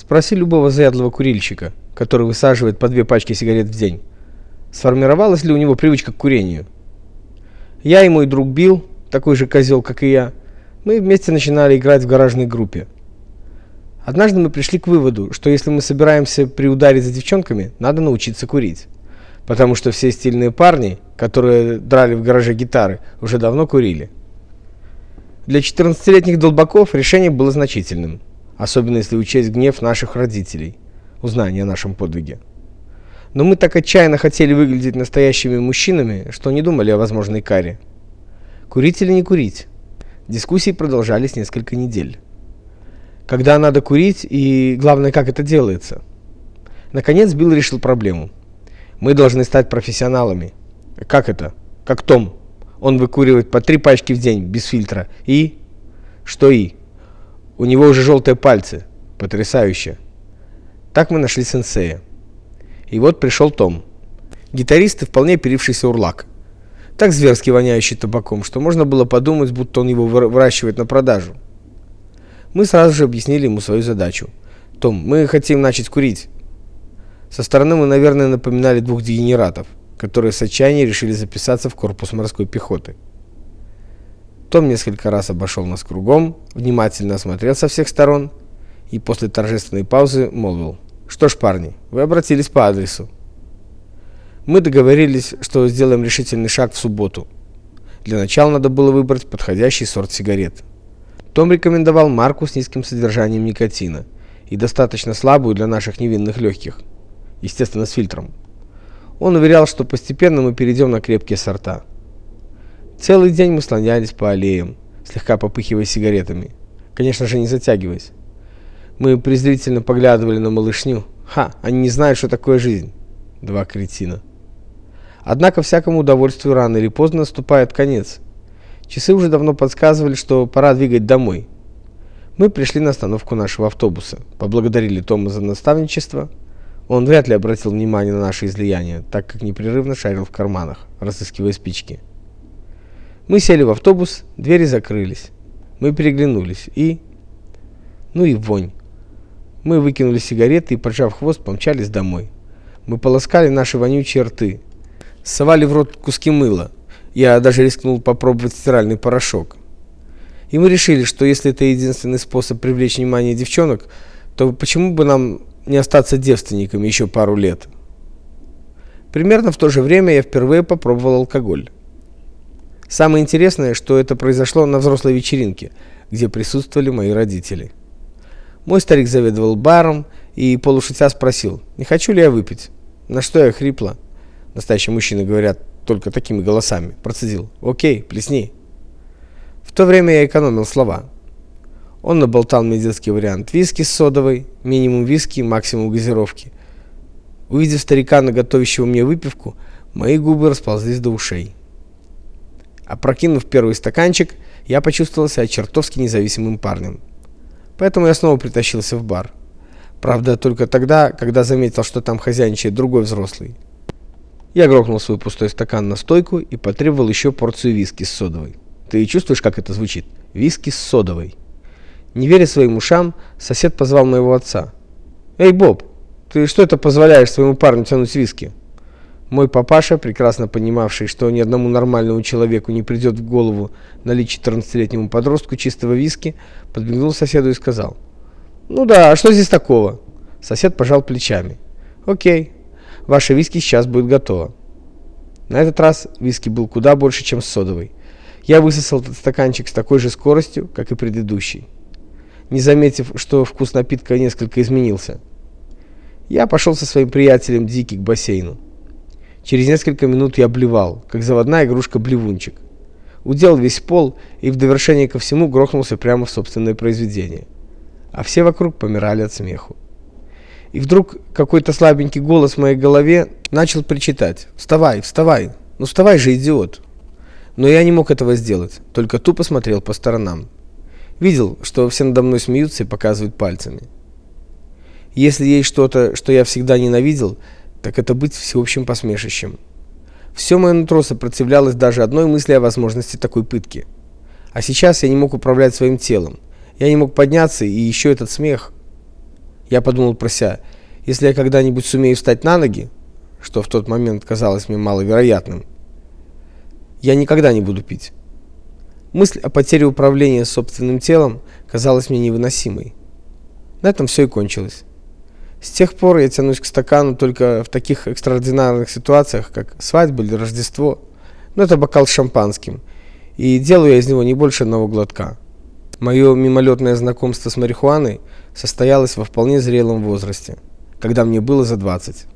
Спроси любого заядлого курильщика, который высаживает по две пачки сигарет в день. Сформировалась ли у него привычка к курению? Я и мой друг Билл, такой же козел, как и я, мы вместе начинали играть в гаражной группе. Однажды мы пришли к выводу, что если мы собираемся приударить за девчонками, надо научиться курить. Потому что все стильные парни, которые драли в гараже гитары, уже давно курили. Для 14-летних долбаков решение было значительным, особенно если учесть гнев наших родителей, узнание о нашем подвиге. Но мы так отчаянно хотели выглядеть настоящими мужчинами, что не думали о возможной каре. Курить или не курить? Дискуссии продолжались несколько недель. Когда надо курить и, главное, как это делается. Наконец Билл решил проблему. Мы должны стать профессионалами. Как это? Как Том. Он выкуривает по три пачки в день без фильтра. И что и? У него уже желтые пальцы. Потрясающе. Так мы нашли сенсея. И вот пришел Том. Гитарист и вполне перившийся урлак. Так зверски воняющий табаком, что можно было подумать, будто он его выращивает на продажу. Мы сразу же объяснили ему свою задачу. Том, мы хотим начать курить. Со стороны мы, наверное, напоминали двух дегенератов, которые с отчаяния решили записаться в корпус морской пехоты. Том несколько раз обошел нас кругом, внимательно осмотрел со всех сторон и после торжественной паузы молвил: "Что ж, парни, вы обратились по адресу. Мы договорились, что сделаем решительный шаг в субботу. Для начала надо было выбрать подходящий сорт сигарет. Том рекомендовал марку с низким содержанием никотина и достаточно слабую для наших невинных легких, естественно, с фильтром. Он уверял, что постепенно мы перейдем на крепкие сорта. Целый день мы слонялись по аллеям, слегка попыхивая сигаретами, конечно же, не затягиваясь. Мы презрительно поглядывали на малышню. Ха, они не знают, что такое жизнь. Два кретина. Однако всякому удовольствию рано или поздно наступает конец. Часы уже давно подсказывали, что пора двигать домой. Мы пришли на остановку нашего автобуса, поблагодарили Тома за наставничество. Он вряд ли обратил внимание на наше излияние, так как непрерывно шарил в карманах, разыскивая спички. Мы сели в автобус, двери закрылись. Мы переглянулись и ну и вонь. Мы выкинули сигареты и, поджав хвост, помчались домой. Мы полоскали наши вонючие рты, совали в рот куски мыла, я даже рискнул попробовать стиральный порошок. И мы решили, что если это единственный способ привлечь внимание девчонок, то почему бы нам не остаться девственниками еще пару лет? Примерно в то же время я впервые попробовал алкоголь. Самое интересное, что это произошло на взрослой вечеринке, где присутствовали мои родители. Мой старик заведовал баром и полушутя спросил: "Не хочу ли я выпить?" На что я хрипло, настоящие мужчины говорят только такими голосами, процедил: "О'кей, плесни". В то время я экономил слова. Он наболтал мне детский вариант виски с содовой, минимум виски, максимум газировки. Увидев старика, наготовившего мне выпивку, мои губы расползлись до ушей. Опрокинув первый стаканчик, я почувствовал себя чертовски независимым парнем. Поэтому я снова притащился в бар. Правда, только тогда, когда заметил, что там хозяйничает другой взрослый. Я грохнул свой пустой стакан на стойку и потребовал еще порцию виски с содовой. Ты чувствуешь, как это звучит? Виски с содовой. Не веря своим ушам, сосед позвал моего отца. Эй, Боб, ты что это позволяешь своему парню тянуть виски? Мой папаша, прекрасно понимавший, что ни одному нормальному человеку не придет в голову налить 14-летнему подростку чистого виски, подмигнул соседу и сказал: "Ну да, а что здесь такого?" Сосед пожал плечами. "О'кей. Ваше виски сейчас будет готово. На этот раз виски был куда больше, чем содовый. Я высосал этот стаканчик с такой же скоростью, как и предыдущий, не заметив, что вкус напитка несколько изменился. Я пошел со своим приятелем Дики к бассейну. Через несколько минут я блевал, как заводная игрушка-блевунчик. Удел весь пол и в довершение ко всему грохнулся прямо в собственное произведение. А все вокруг помирали от смеху. И вдруг какой-то слабенький голос в моей голове начал причитать: "Вставай, вставай! Ну вставай же, идиот!" Но я не мог этого сделать, только тупо смотрел по сторонам. Видел, что все надо мной смеются и показывают пальцами. Если есть что-то, что я всегда ненавидел, так это быть всеобщим посмешищем. Все мое нутро сопротивлялось даже одной мысли о возможности такой пытки. А сейчас я не мог управлять своим телом. Я не мог подняться, и еще этот смех. Я подумал про себя, если я когда-нибудь сумею встать на ноги, что в тот момент казалось мне маловероятным, я никогда не буду пить. Мысль о потере управления собственным телом казалась мне невыносимой. На этом все и кончилось. С тех пор я тянусь к стакану только в таких экстраординарных ситуациях, как свадьба или Рождество. Но это бокал с шампанским, и делаю я из него не больше одного глотка. Мое мимолетное знакомство с марихуаной состоялось во вполне зрелом возрасте, когда мне было за 20.